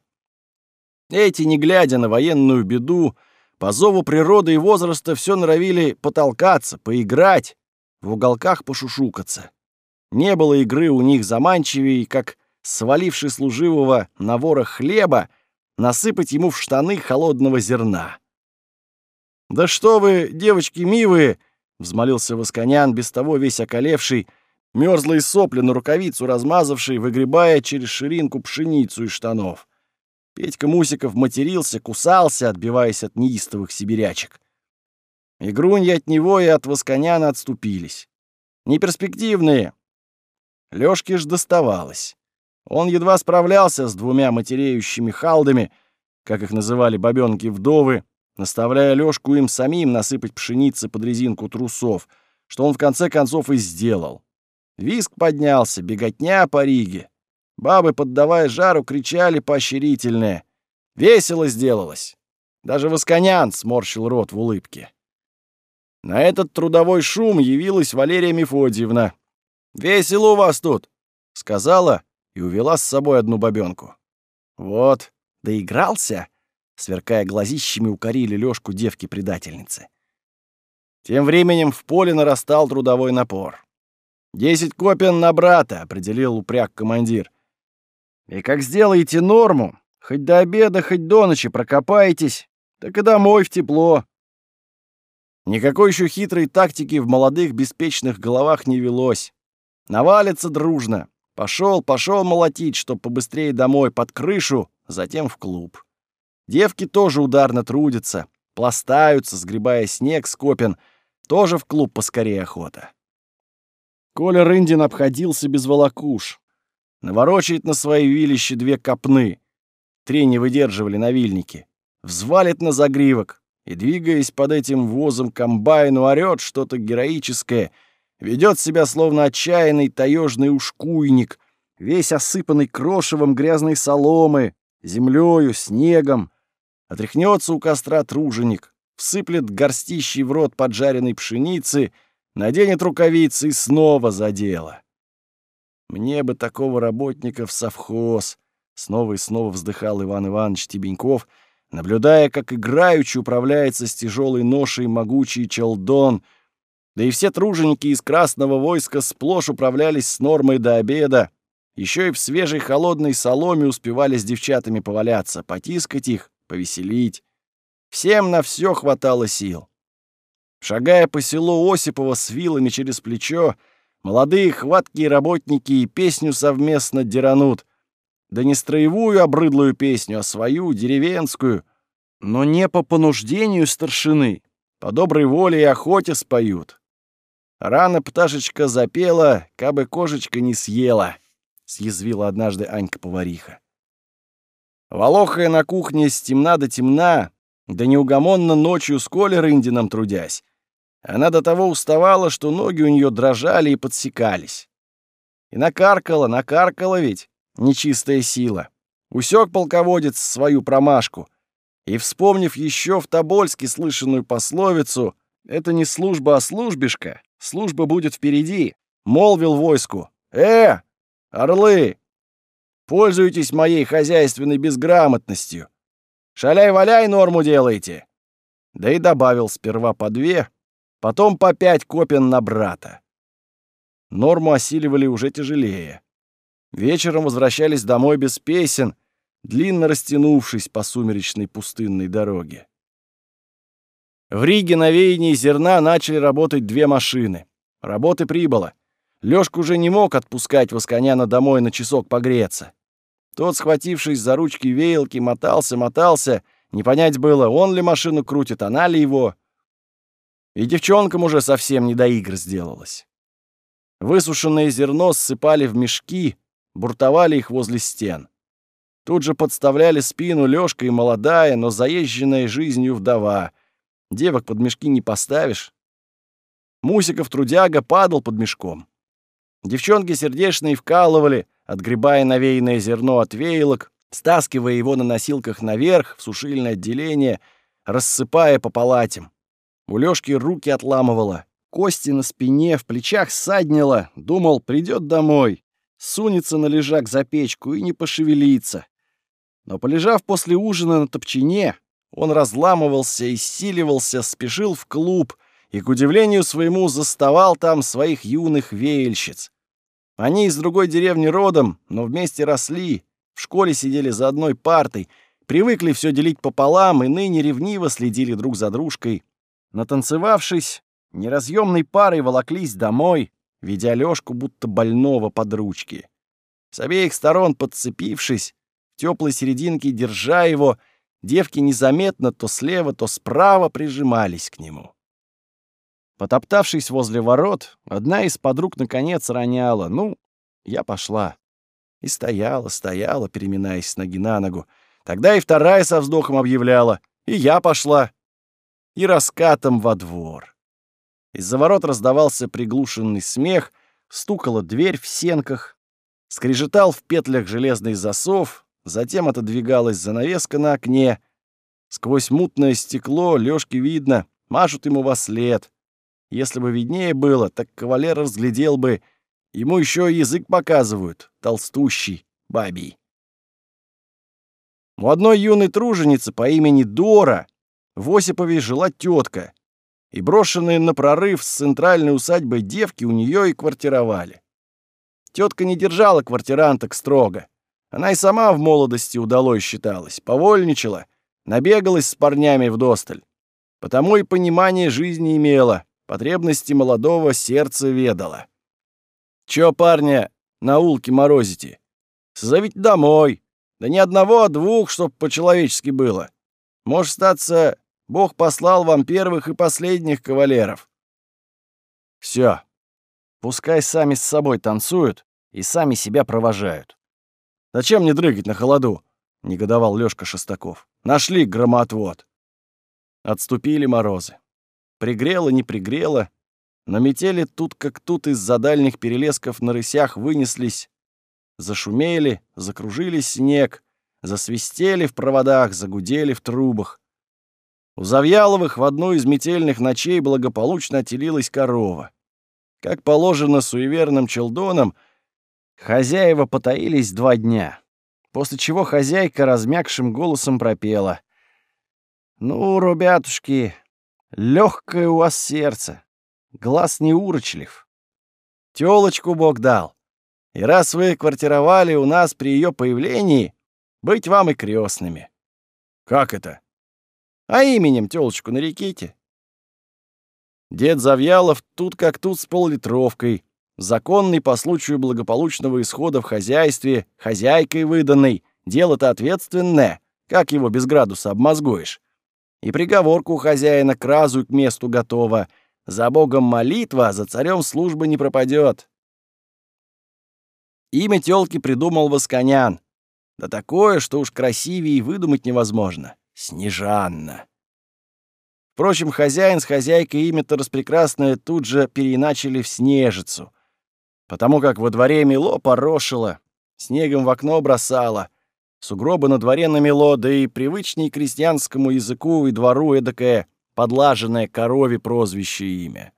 Эти, не глядя на военную беду, по зову природы и возраста все норовили потолкаться, поиграть, в уголках пошушукаться. Не было игры у них заманчивей, как, сваливший служивого на ворох хлеба, насыпать ему в штаны холодного зерна. «Да что вы, девочки милые!» — взмолился Восконян, без того весь околевший, мерзлые сопли на рукавицу размазавший, выгребая через ширинку пшеницу из штанов. Петька Мусиков матерился, кусался, отбиваясь от неистовых сибирячек. Игруньи от него и от Восконяна отступились. Неперспективные. Лёшке ж доставалось. Он едва справлялся с двумя матереющими халдами, как их называли бабёнки-вдовы, наставляя Лёшку им самим насыпать пшеницы под резинку трусов, что он в конце концов и сделал. Виск поднялся, беготня по Риге. Бабы, поддавая жару, кричали поощрительное. Весело сделалось. Даже Восконян сморщил рот в улыбке. На этот трудовой шум явилась Валерия Мефодьевна. «Весело у вас тут», — сказала и увела с собой одну бабёнку. «Вот, доигрался», — сверкая глазищами, укорили Лёшку девки-предательницы. Тем временем в поле нарастал трудовой напор. «Десять копен на брата», — определил упряг командир. «И как сделаете норму, хоть до обеда, хоть до ночи прокопаетесь, так и домой в тепло». Никакой еще хитрой тактики в молодых беспечных головах не велось. Навалится дружно. Пошел, пошел молотить, чтоб побыстрее домой, под крышу, затем в клуб. Девки тоже ударно трудятся, пластаются, сгребая снег с копен, тоже в клуб поскорее охота. Коля Рындин обходился без волокуш. Наворочает на свои вилища две копны. Три не выдерживали на вильнике. Взвалит на загривок и, двигаясь под этим возом комбайну, орёт что-то героическое — Ведет себя словно отчаянный таежный ушкуйник, весь осыпанный крошевом грязной соломы, землею, снегом. Отряхнется у костра труженик, всыплет горстищей в рот поджаренной пшеницы, наденет рукавицы и снова за дело. Мне бы такого работника в совхоз, снова и снова вздыхал Иван Иванович Тебеньков, наблюдая, как играючи управляется с тяжелой ношей могучий челдон — да и все труженики из Красного войска сплошь управлялись с нормой до обеда. Еще и в свежей холодной соломе успевали с девчатами поваляться, потискать их, повеселить. Всем на все хватало сил. Шагая по селу Осипова с вилами через плечо, молодые хваткие работники и песню совместно деранут. Да не строевую обрыдлую песню, а свою, деревенскую, но не по понуждению старшины, по доброй воле и охоте споют. Рано пташечка запела, кабы кошечка не съела, — съязвила однажды Анька-повариха. Волохая на кухне с темна до темна, да неугомонно ночью с Колей Рындином трудясь, она до того уставала, что ноги у нее дрожали и подсекались. И накаркала, накаркала ведь, нечистая сила. Усек полководец свою промашку. И, вспомнив еще в Тобольске слышанную пословицу «Это не служба, а службишка», Служба будет впереди. Молвил войску. Э, орлы, пользуйтесь моей хозяйственной безграмотностью. Шаляй-валяй норму делайте. Да и добавил сперва по две, потом по пять копен на брата. Норму осиливали уже тяжелее. Вечером возвращались домой без песен, длинно растянувшись по сумеречной пустынной дороге. В Риге на веянии зерна начали работать две машины. Работы прибыло. Лёшка уже не мог отпускать Восконяна домой на часок погреться. Тот, схватившись за ручки веялки, мотался, мотался. Не понять было, он ли машину крутит, она ли его. И девчонкам уже совсем не до игр сделалось. Высушенное зерно ссыпали в мешки, буртовали их возле стен. Тут же подставляли спину Лёшка и молодая, но заезженная жизнью вдова — Девок под мешки не поставишь. Мусиков трудяга падал под мешком. Девчонки сердечные вкалывали, отгребая навеянное зерно от веялок, стаскивая его на носилках наверх, в сушильное отделение, рассыпая по палатям. У Лёшки руки отламывало, кости на спине, в плечах ссаднило. Думал, придет домой, сунется на лежак за печку и не пошевелится. Но полежав после ужина на топчине, он разламывался, и силивался, спешил в клуб и, к удивлению своему, заставал там своих юных веяльщиц. Они из другой деревни родом, но вместе росли, в школе сидели за одной партой, привыкли все делить пополам и ныне ревниво следили друг за дружкой. Натанцевавшись, неразъемной парой волоклись домой, ведя Лёшку будто больного под ручки. С обеих сторон подцепившись, в теплой серединке держа его — Девки незаметно то слева, то справа прижимались к нему. Потоптавшись возле ворот, одна из подруг наконец роняла. «Ну, я пошла». И стояла, стояла, переминаясь с ноги на ногу. Тогда и вторая со вздохом объявляла. «И я пошла». И раскатом во двор. Из-за ворот раздавался приглушенный смех, стукала дверь в сенках, скрежетал в петлях железный засов, Затем отодвигалась занавеска на окне. Сквозь мутное стекло Лёшке видно, машут ему во след. Если бы виднее было, так кавалер разглядел бы. Ему еще язык показывают, толстущий, бабий. У одной юной труженицы по имени Дора в Осипове жила тетка, и брошенные на прорыв с центральной усадьбой девки у нее и квартировали. Тетка не держала квартиранток строго. Она и сама в молодости удалой считалась, повольничала, набегалась с парнями в досталь. Потому и понимание жизни имела, потребности молодого сердца ведала. «Чё, парня, на улке морозите? Созовите домой. Да не одного, а двух, чтоб по-человечески было. Может, статься, Бог послал вам первых и последних кавалеров. Все. Пускай сами с собой танцуют и сами себя провожают. Зачем мне дрыгать на холоду? Негодовал Лёшка Шестаков. Нашли громотвод. Отступили морозы. Пригрело, не пригрело, но метели тут как тут из-за дальних перелесков на рысях вынеслись. Зашумели, закружили снег, засвистели в проводах, загудели в трубах. У Завьяловых в одну из метельных ночей благополучно отелилась корова. Как положено суеверным челдонам, хозяева потаились два дня, после чего хозяйка размягшим голосом пропела. «Ну, ребятушки, легкое у вас сердце, глаз не урочлив. Тёлочку Бог дал, и раз вы квартировали у нас при ее появлении, быть вам и крестными. «Как это?» «А именем тёлочку нареките». Дед Завьялов тут как тут с поллитровкой, законный по случаю благополучного исхода в хозяйстве, хозяйкой выданной, дело-то ответственное, как его без градуса обмозгуешь. И приговорку у хозяина к разу к месту готова. За богом молитва, за царем служба не пропадет. Имя тёлки придумал Восконян. Да такое, что уж красивее и выдумать невозможно. Снежанна. Впрочем, хозяин с хозяйкой имя-то распрекрасное тут же переиначили в Снежицу, потому как во дворе мело порошило, снегом в окно бросало, сугробы на дворе намело, да и привычней крестьянскому языку и двору эдакое подлаженное корове прозвище имя.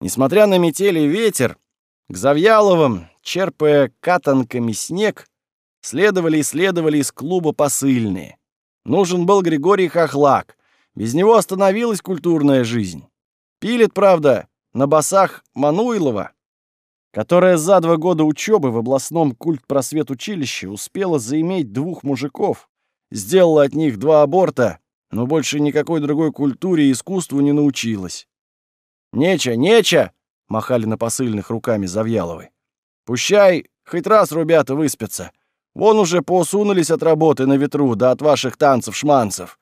Несмотря на метели и ветер, к Завьяловым, черпая катанками снег, следовали и следовали из клуба посыльные. Нужен был Григорий Хохлак, без него остановилась культурная жизнь. Пилит, правда, на басах Мануилова, которая за два года учебы в областном культпросвет-училище успела заиметь двух мужиков, сделала от них два аборта, но больше никакой другой культуре и искусству не научилась. «Неча, неча!» — махали на посыльных руками Завьяловой. «Пущай, хоть раз ребята выспятся. Вон уже посунулись от работы на ветру, да от ваших танцев-шманцев.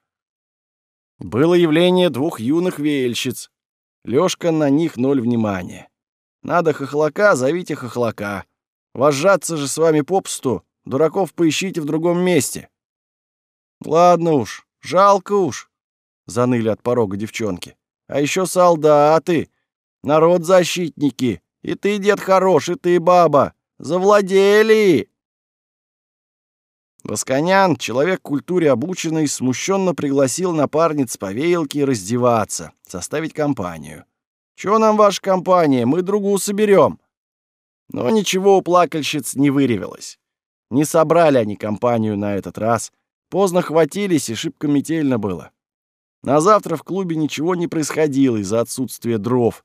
Было явление двух юных веельщиц. Лёшка на них ноль внимания. Надо хохлака, зовите хохлака. Вожжаться же с вами попсту, дураков поищите в другом месте. Ладно уж, жалко уж, заныли от порога девчонки. А еще солдаты, народ-защитники. И ты, дед хорош, и ты, баба. Завладели! Восконян, человек культуре обученный, смущенно пригласил напарниц по веялке раздеваться, составить компанию. «Чё нам ваша компания? Мы другу соберем. Но ничего у плакальщиц не выревелось. Не собрали они компанию на этот раз. Поздно хватились, и шибко метельно было. На завтра в клубе ничего не происходило из-за отсутствия дров.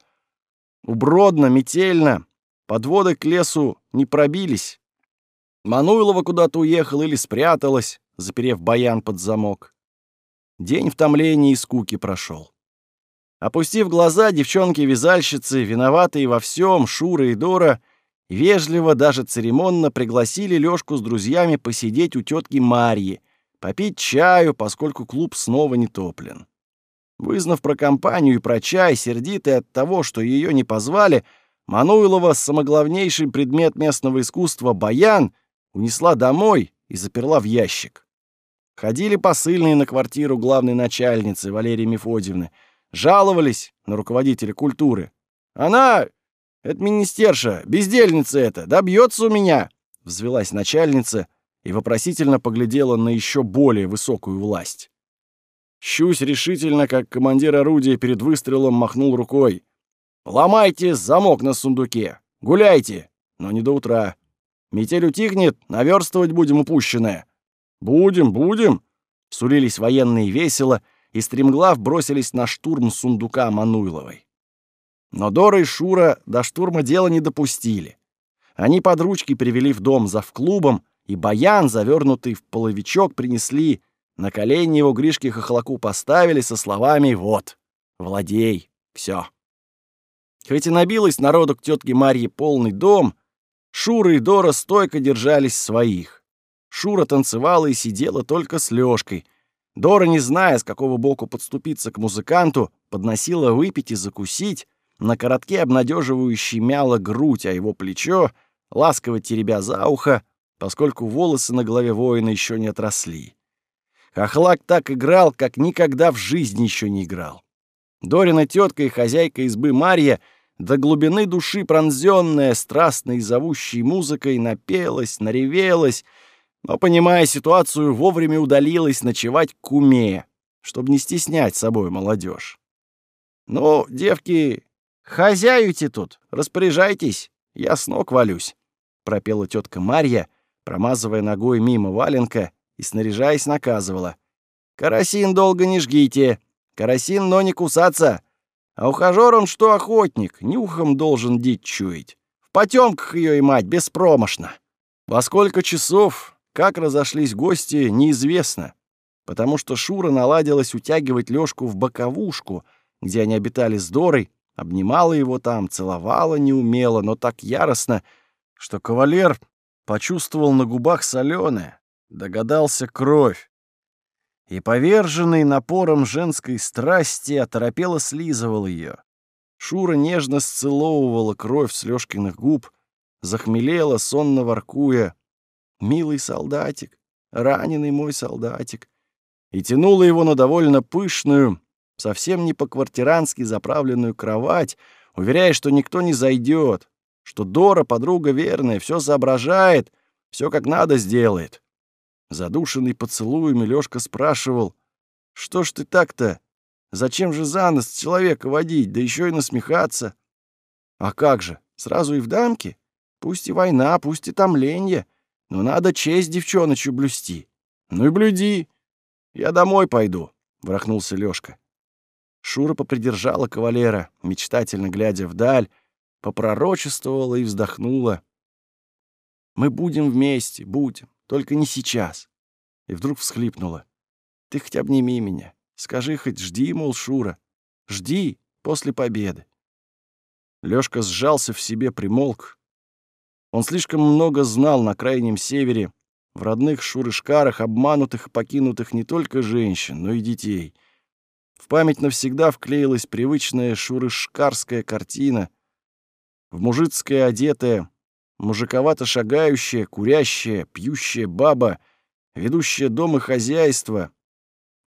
Убродно, метельно, подводы к лесу не пробились. Мануилова куда-то уехала или спряталась, заперев баян под замок. День в томлении и скуки прошел. Опустив глаза, девчонки-вязальщицы, виноватые во всем, Шура и Дора, вежливо, даже церемонно пригласили Лёшку с друзьями посидеть у тетки Марьи, попить чаю, поскольку клуб снова не топлен. Вызнав про компанию и про чай, сердитый от того, что ее не позвали, Мануилова, самоглавнейший предмет местного искусства, баян, унесла домой и заперла в ящик. Ходили посыльные на квартиру главной начальницы Валерии Мефодьевны, жаловались на руководителя культуры. «Она, это министерша, бездельница эта, добьется у меня!» Взвелась начальница и вопросительно поглядела на еще более высокую власть. Щусь решительно, как командир орудия перед выстрелом махнул рукой. «Ломайте замок на сундуке! Гуляйте! Но не до утра. Метель утихнет, наверстывать будем упущенное». «Будем, будем!» — сулились военные весело, и стремглав бросились на штурм сундука Мануйловой. Но Дора и Шура до штурма дела не допустили. Они под ручки привели в дом за клубом, и баян, завернутый в половичок, принесли, на колени его Гришке хохлаку поставили со словами «Вот, владей, все». Хоть и набилось народу к тетке Марье полный дом, Шура и Дора стойко держались своих. Шура танцевала и сидела только с Лёшкой. Дора, не зная, с какого боку подступиться к музыканту, подносила выпить и закусить, на коротке обнадеживающий мяла грудь, а его плечо, ласково теребя за ухо, поскольку волосы на голове воина еще не отросли. Хохлак так играл, как никогда в жизни еще не играл. Дорина тетка и хозяйка избы Марья до глубины души пронзенная страстной зовущей музыкой напелась, наревелась, но, понимая ситуацию, вовремя удалилась ночевать к уме, чтобы не стеснять собой молодежь. «Ну, девки, хозяюте тут, распоряжайтесь, я с ног валюсь», — пропела тетка Марья, промазывая ногой мимо валенка и, снаряжаясь, наказывала. «Карасин долго не жгите, карасин, но не кусаться, а ухажёр он что охотник, нюхом должен дичь чуять. В потёмках её и мать, беспромощно». Во сколько часов, как разошлись гости, неизвестно, потому что Шура наладилась утягивать Лёшку в боковушку, где они обитали с Дорой, обнимала его там, целовала неумело, но так яростно, что кавалер почувствовал на губах соленое, догадался кровь. И, поверженный напором женской страсти, оторопело слизывал ее. Шура нежно сцеловывала кровь с Лёшкиных губ, захмелела, сонно воркуя. «Милый солдатик, раненый мой солдатик!» И тянула его на довольно пышную, совсем не по-квартирански заправленную кровать, уверяя, что никто не зайдет, что Дора, подруга верная, все соображает, все как надо сделает. Задушенный поцелуями, Лёшка спрашивал, «Что ж ты так-то? Зачем же за нос человека водить, да еще и насмехаться?» «А как же, сразу и в дамке? Пусть и война, пусть и томленье, но надо честь девчоночью блюсти. Ну и блюди. Я домой пойду», — врахнулся Лёшка. Шура попридержала кавалера, мечтательно глядя вдаль, попророчествовала и вздохнула. «Мы будем вместе, будем, только не сейчас». И вдруг всхлипнула. «Ты хоть обними меня, скажи хоть жди, мол, Шура, жди после победы». Лёшка сжался в себе, примолк. Он слишком много знал на крайнем севере, в родных шурышкарах, обманутых и покинутых не только женщин, но и детей. В память навсегда вклеилась привычная шурышкарская картина — в мужицкое одетая, мужиковато шагающая, курящая, пьющая баба, ведущая дом и хозяйство.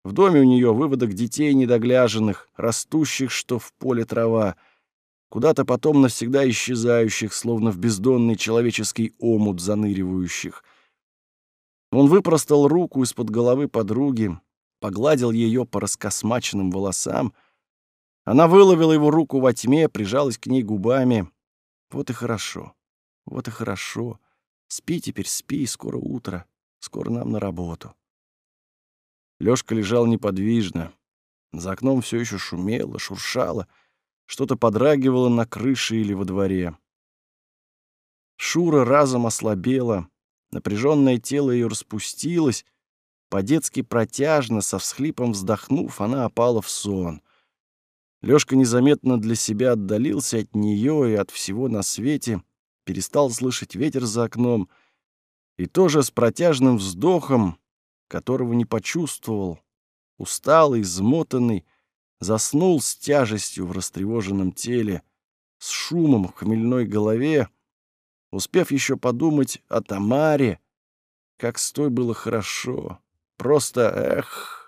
В доме у нее выводок детей недогляженных, растущих, что в поле трава, куда-то потом навсегда исчезающих, словно в бездонный человеческий омут заныривающих. Он выпростал руку из-под головы подруги, погладил ее по раскосмаченным волосам. Она выловила его руку во тьме, прижалась к ней губами — вот и хорошо. Вот и хорошо. Спи теперь, спи, скоро утро. Скоро нам на работу. Лёшка лежал неподвижно. За окном все еще шумело, шуршало. Что-то подрагивало на крыше или во дворе. Шура разом ослабела. Напряженное тело ее распустилось. По-детски протяжно, со всхлипом вздохнув, она опала в сон — Лёшка незаметно для себя отдалился от неё и от всего на свете, перестал слышать ветер за окном и тоже с протяжным вздохом, которого не почувствовал, усталый, измотанный, заснул с тяжестью в растревоженном теле, с шумом в хмельной голове, успев еще подумать о Тамаре, как с той было хорошо. Просто эх!